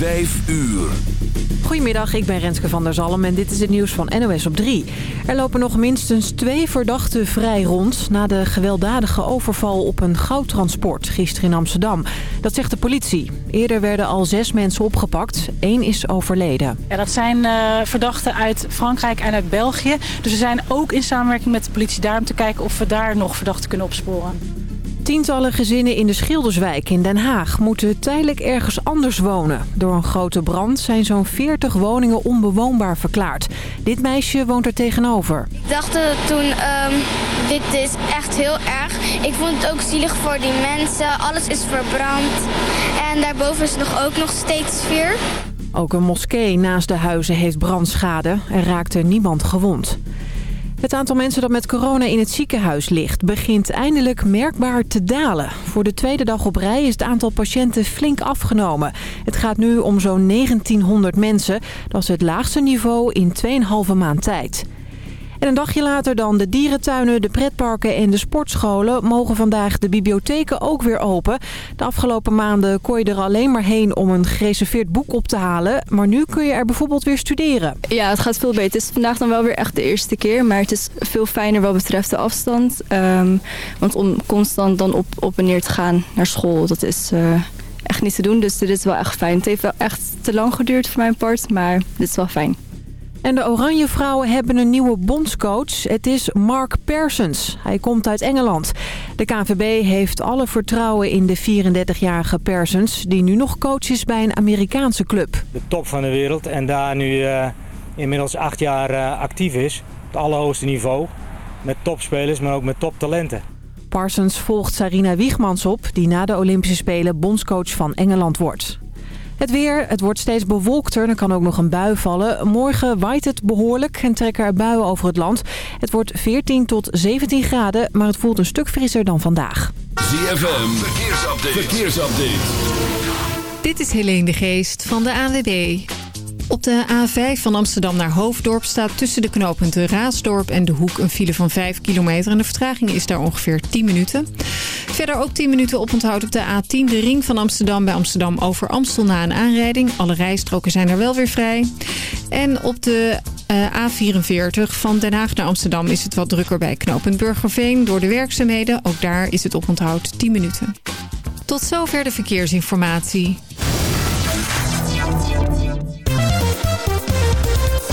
Vijf uur. Goedemiddag, ik ben Renske van der Zalm en dit is het nieuws van NOS op 3. Er lopen nog minstens twee verdachten vrij rond... na de gewelddadige overval op een goudtransport gisteren in Amsterdam. Dat zegt de politie. Eerder werden al zes mensen opgepakt. Eén is overleden. Ja, dat zijn uh, verdachten uit Frankrijk en uit België. Dus we zijn ook in samenwerking met de politie daar... om te kijken of we daar nog verdachten kunnen opsporen. Tientallen gezinnen in de Schilderswijk in Den Haag moeten tijdelijk ergens anders wonen. Door een grote brand zijn zo'n 40 woningen onbewoonbaar verklaard. Dit meisje woont er tegenover. Ik dacht toen, um, dit is echt heel erg. Ik vond het ook zielig voor die mensen. Alles is verbrand. En daarboven is nog ook nog steeds vuur. Ook een moskee naast de huizen heeft brandschade. Er raakte niemand gewond. Het aantal mensen dat met corona in het ziekenhuis ligt... begint eindelijk merkbaar te dalen. Voor de tweede dag op rij is het aantal patiënten flink afgenomen. Het gaat nu om zo'n 1900 mensen. Dat is het laagste niveau in 2,5 maand tijd. En een dagje later dan de dierentuinen, de pretparken en de sportscholen... mogen vandaag de bibliotheken ook weer open. De afgelopen maanden kon je er alleen maar heen om een gereserveerd boek op te halen. Maar nu kun je er bijvoorbeeld weer studeren. Ja, het gaat veel beter. Het is vandaag dan wel weer echt de eerste keer. Maar het is veel fijner wat betreft de afstand. Um, want om constant dan op, en neer te gaan naar school, dat is... Uh, echt niet te doen, dus dit is wel echt fijn. Het heeft wel echt te lang geduurd voor mijn part, maar dit is wel fijn. En de Oranje Vrouwen hebben een nieuwe bondscoach. Het is Mark Persons. Hij komt uit Engeland. De KNVB heeft alle vertrouwen in de 34-jarige Persons... die nu nog coach is bij een Amerikaanse club. De top van de wereld en daar nu uh, inmiddels acht jaar uh, actief is. Op het allerhoogste niveau. Met topspelers, maar ook met toptalenten. Parsons volgt Sarina Wiegmans op... die na de Olympische Spelen bondscoach van Engeland wordt. Het weer, het wordt steeds bewolkter. Er kan ook nog een bui vallen. Morgen waait het behoorlijk en trekken er buien over het land. Het wordt 14 tot 17 graden, maar het voelt een stuk frisser dan vandaag. ZFM, verkeersupdate. verkeersupdate. Dit is Helene de Geest van de ANWB. Op de A5 van Amsterdam naar Hoofddorp staat tussen de knooppunten Raasdorp en De Hoek een file van 5 kilometer. En de vertraging is daar ongeveer 10 minuten. Verder ook 10 minuten oponthoud op de A10, de ring van Amsterdam bij Amsterdam over Amstel na een aanrijding. Alle rijstroken zijn er wel weer vrij. En op de uh, A44 van Den Haag naar Amsterdam is het wat drukker bij knooppunt Burgerveen. Door de werkzaamheden, ook daar is het oponthoud 10 minuten. Tot zover de verkeersinformatie.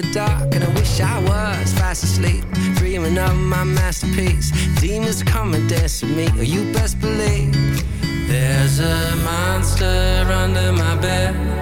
the dark and I wish I was fast asleep Dreaming of my masterpiece. Demons come and dance with me oh, you best believe. There's a monster under my bed.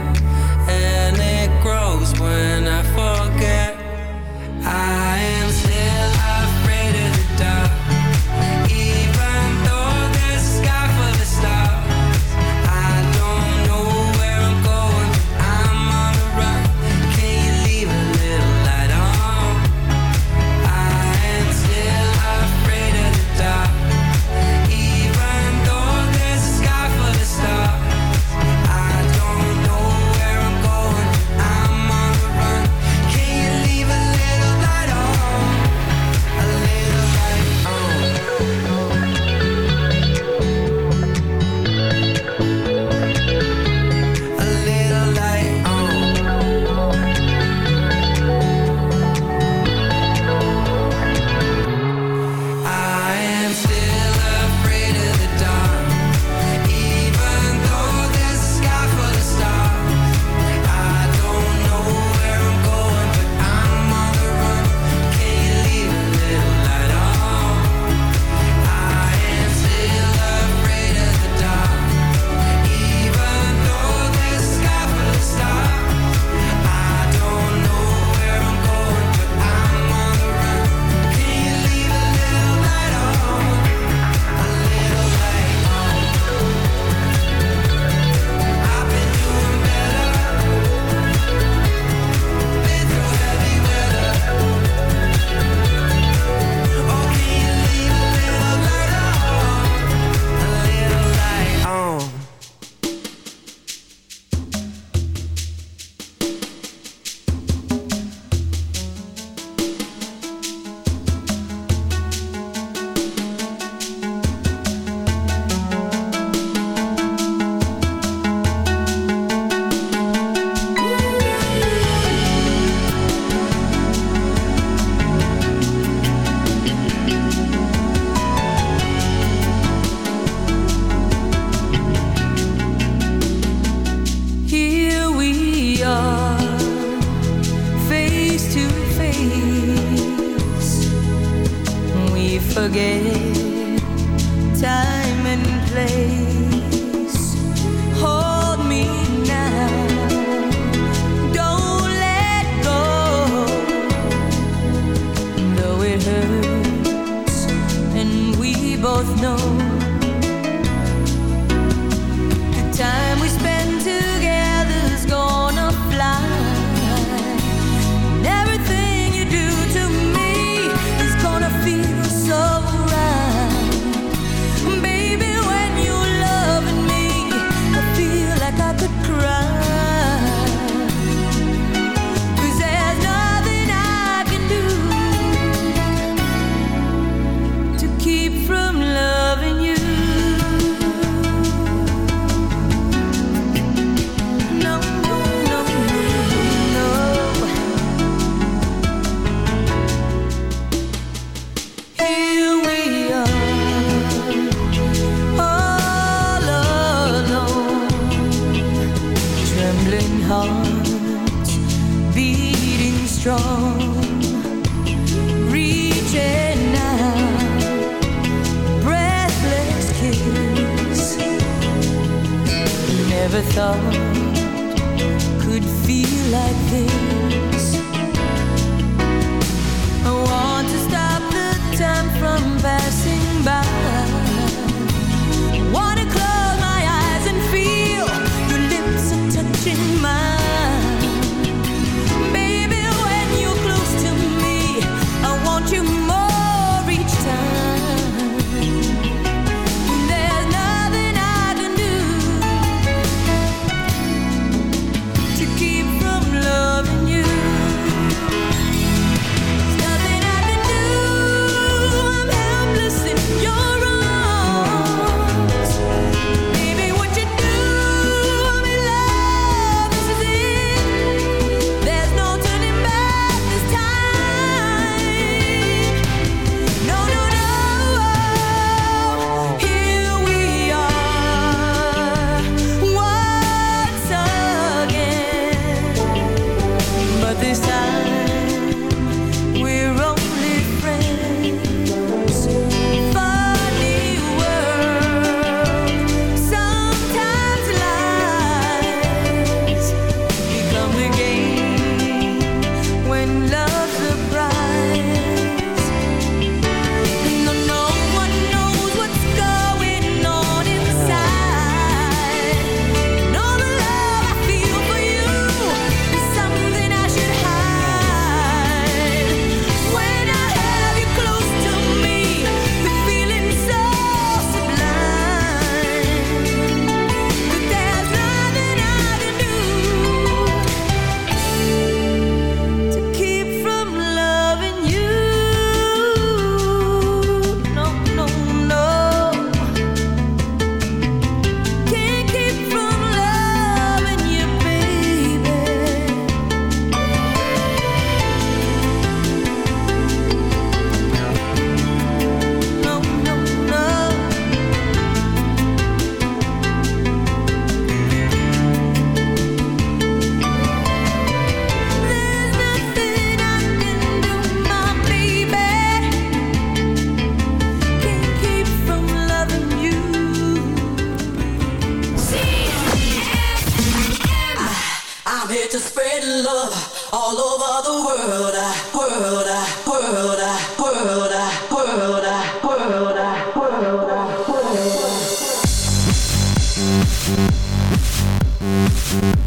Mm-hmm.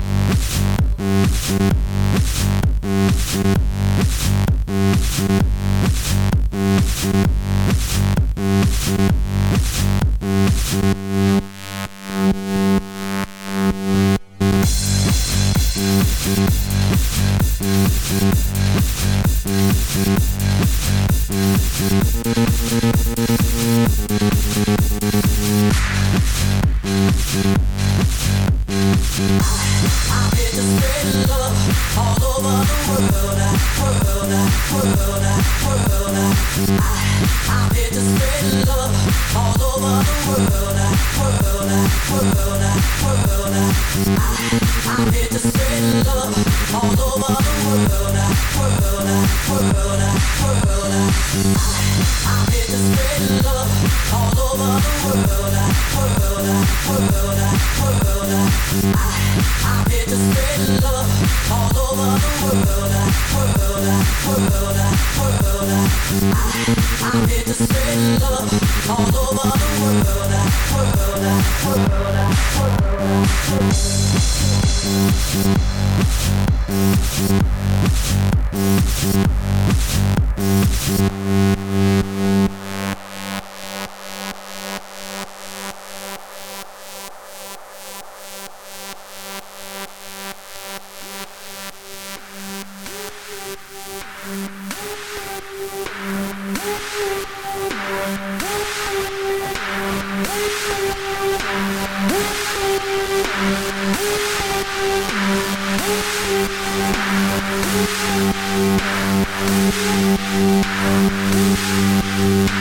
Música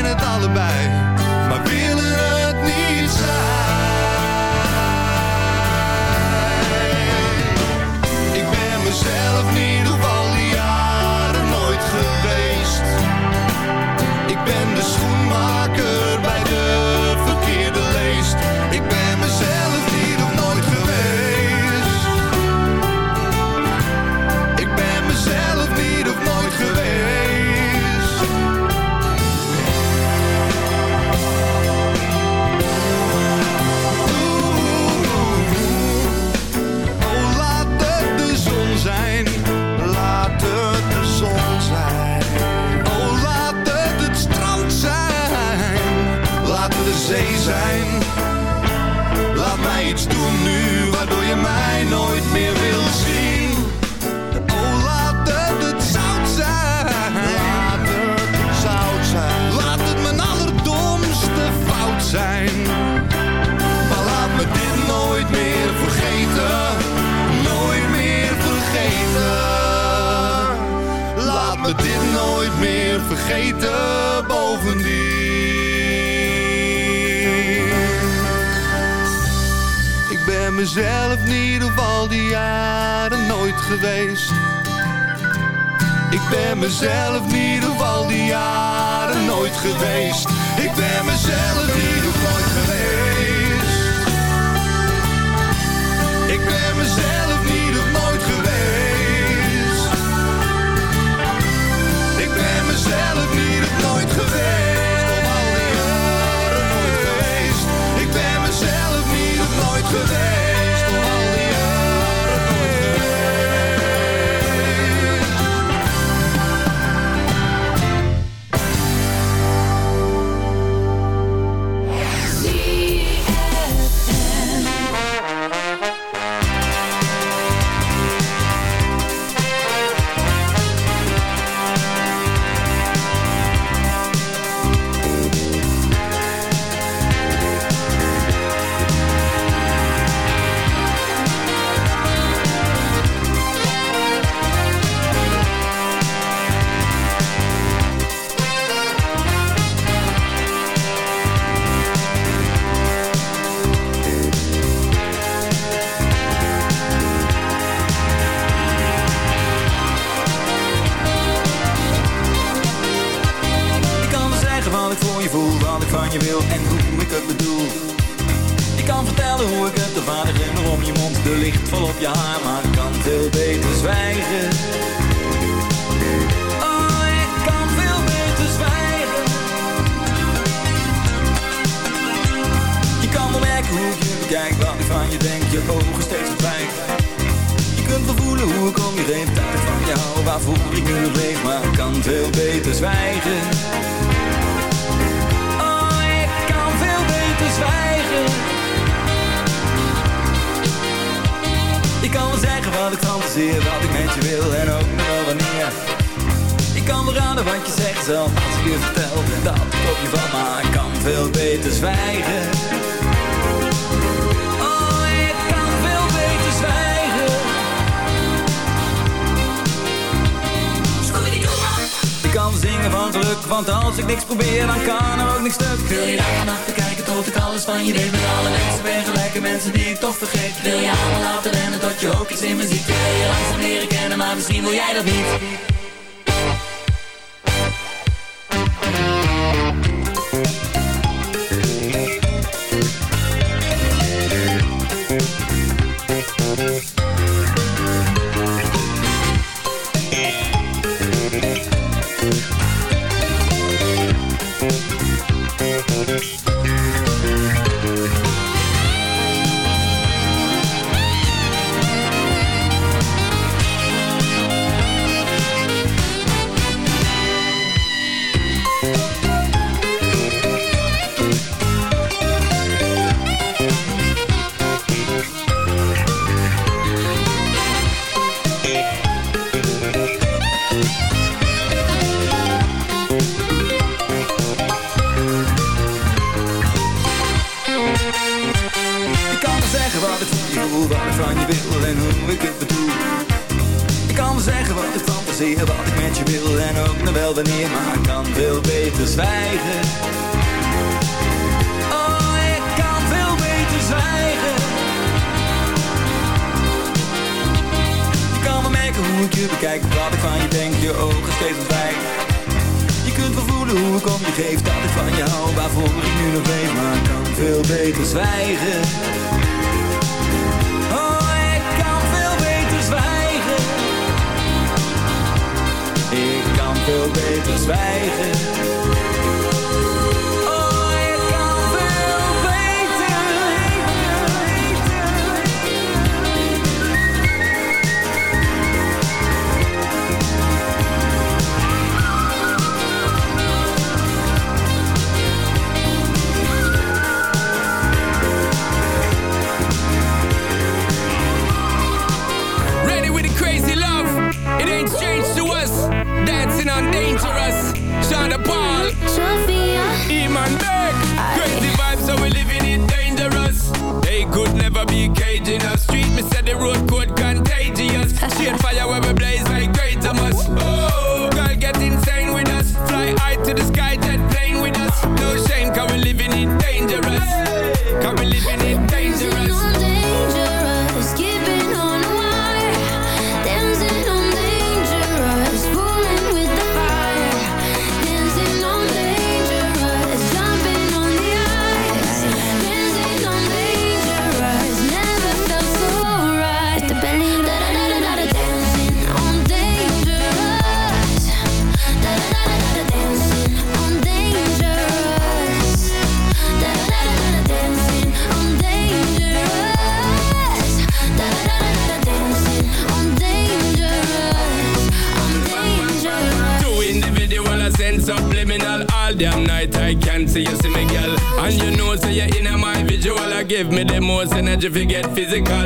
most if you get physical.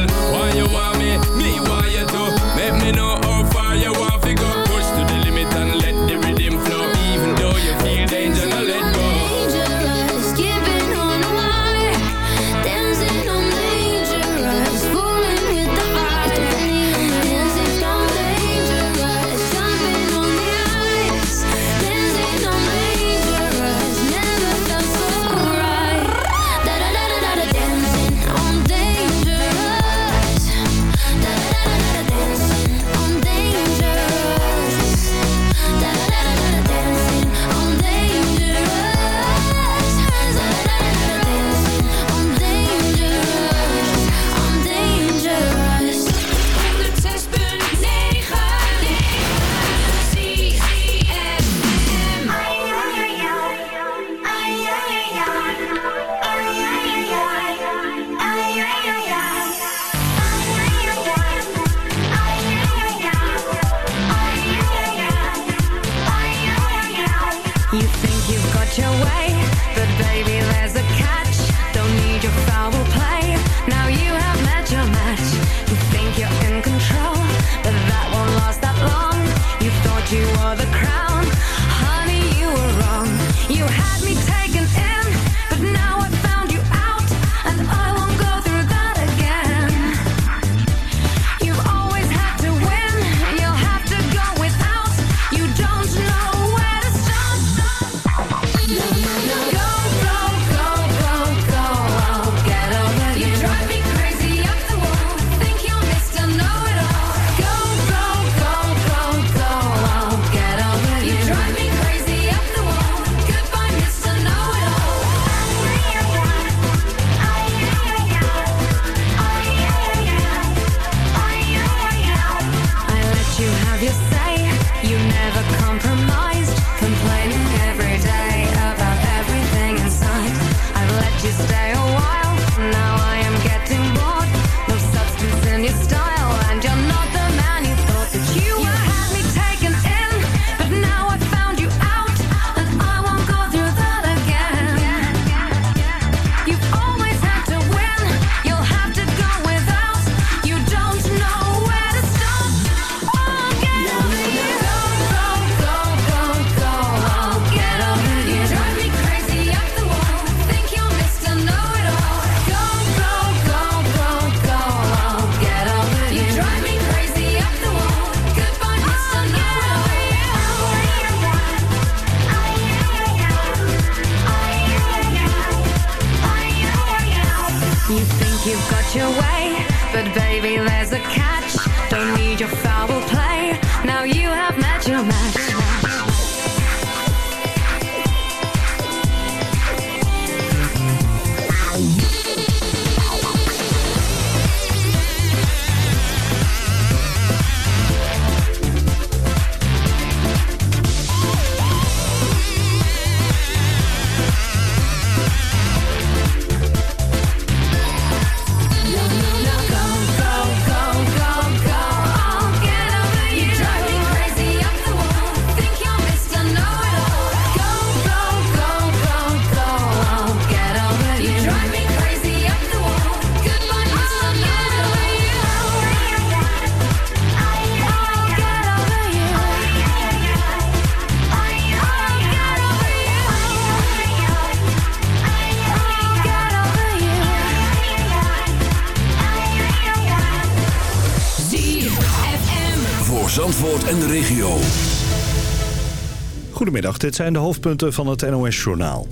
Dit zijn de hoofdpunten van het NOS-journaal.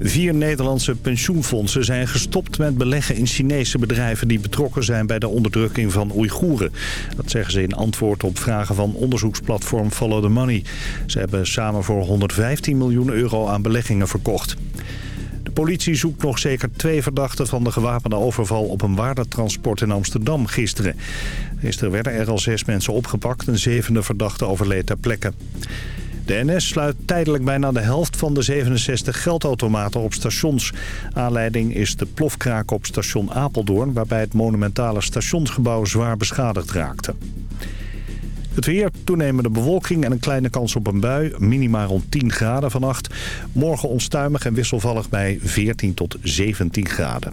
Vier Nederlandse pensioenfondsen zijn gestopt met beleggen in Chinese bedrijven... die betrokken zijn bij de onderdrukking van Oeigoeren. Dat zeggen ze in antwoord op vragen van onderzoeksplatform Follow the Money. Ze hebben samen voor 115 miljoen euro aan beleggingen verkocht. De politie zoekt nog zeker twee verdachten van de gewapende overval op een waardetransport in Amsterdam gisteren. Gisteren werden er al zes mensen opgepakt. Een zevende verdachte overleed ter plekke. De NS sluit tijdelijk bijna de helft van de 67 geldautomaten op stations. Aanleiding is de plofkraak op station Apeldoorn... waarbij het monumentale stationsgebouw zwaar beschadigd raakte. Het weer, toenemende bewolking en een kleine kans op een bui. Minima rond 10 graden vannacht. Morgen onstuimig en wisselvallig bij 14 tot 17 graden.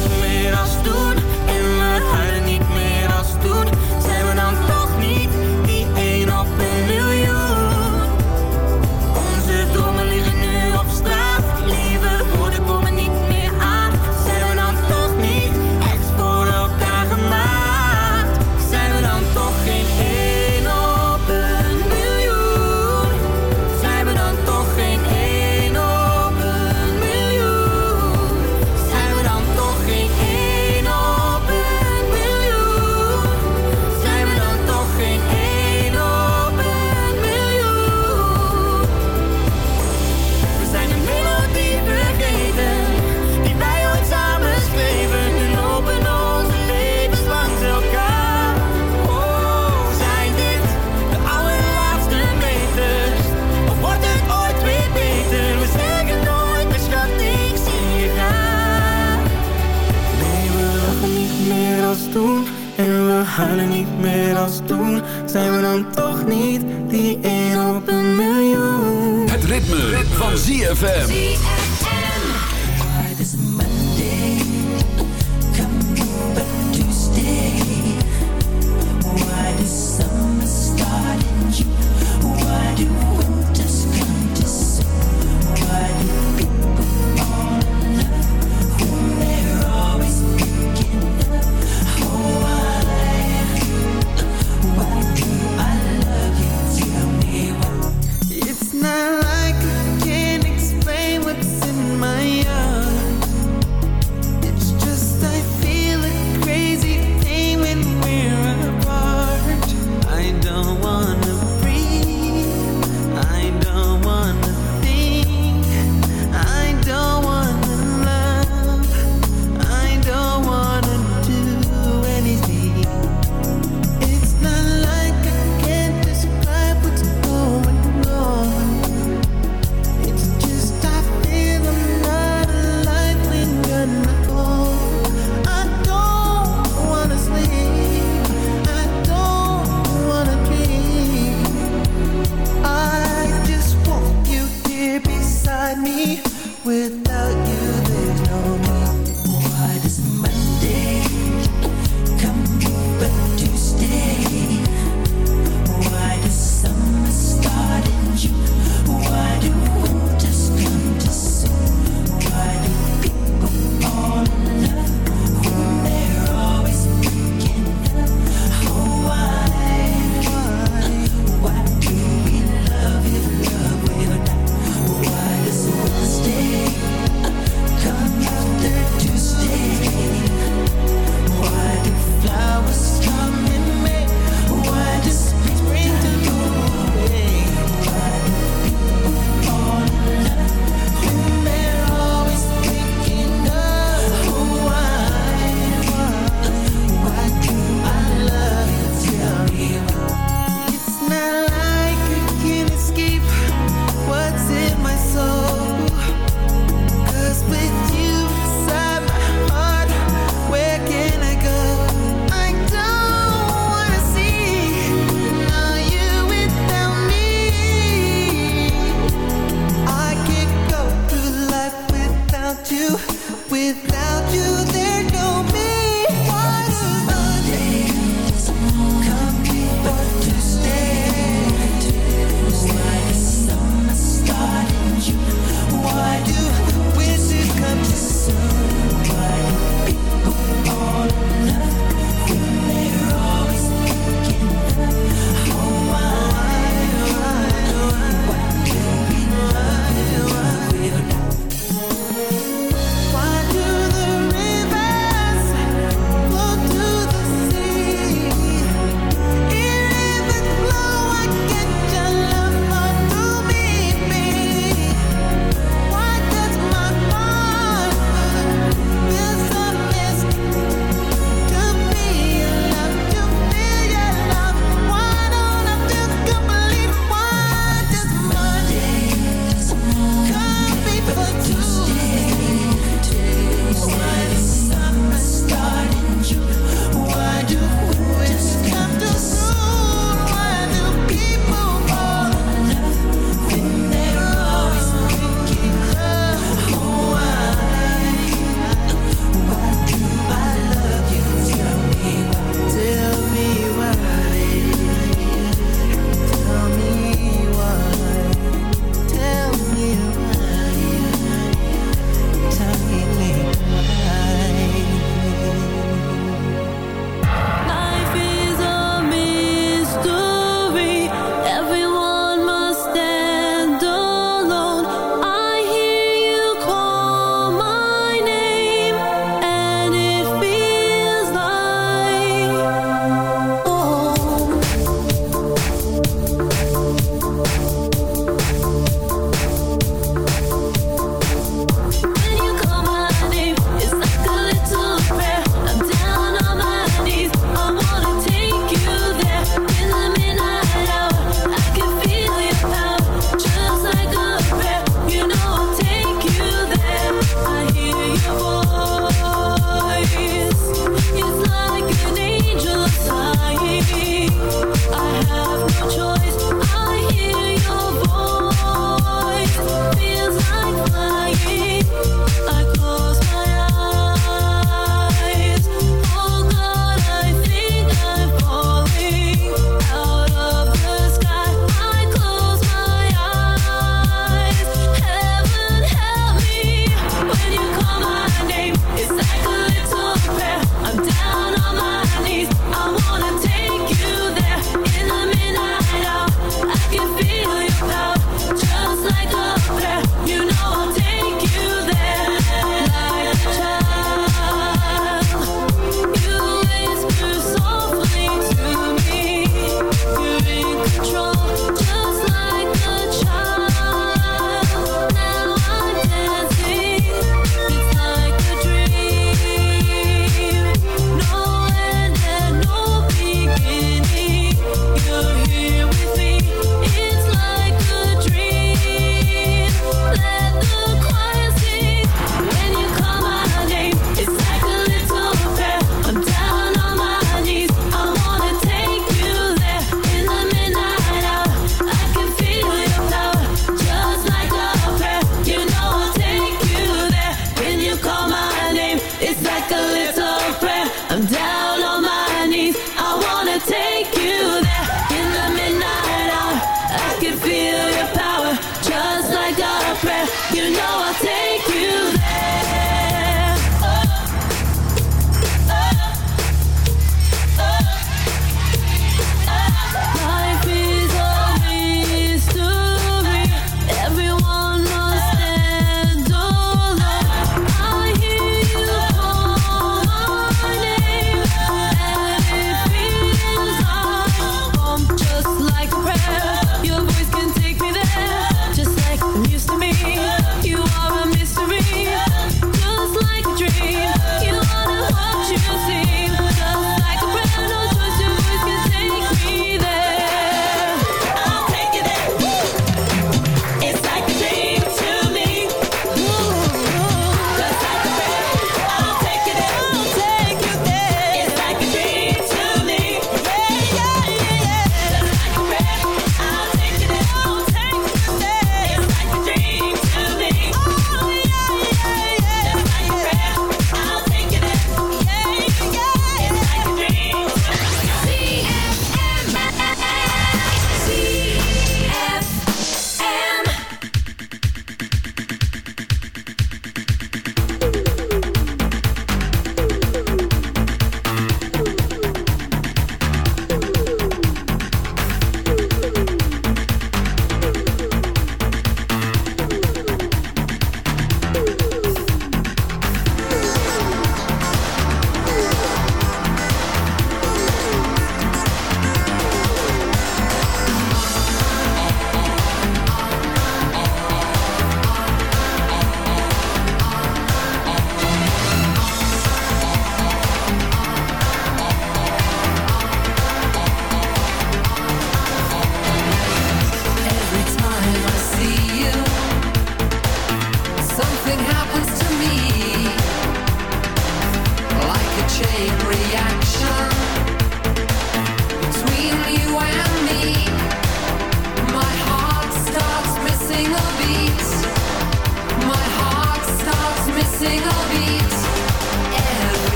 breath, you know I'll take